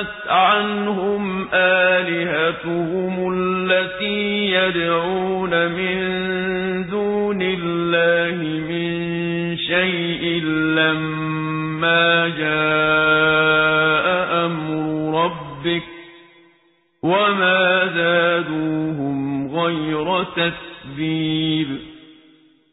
أغنت عنهم آلهتهم التي يدعون من دون الله من شيء لما جاء أمر ربك وما زادوهم غير تسبيل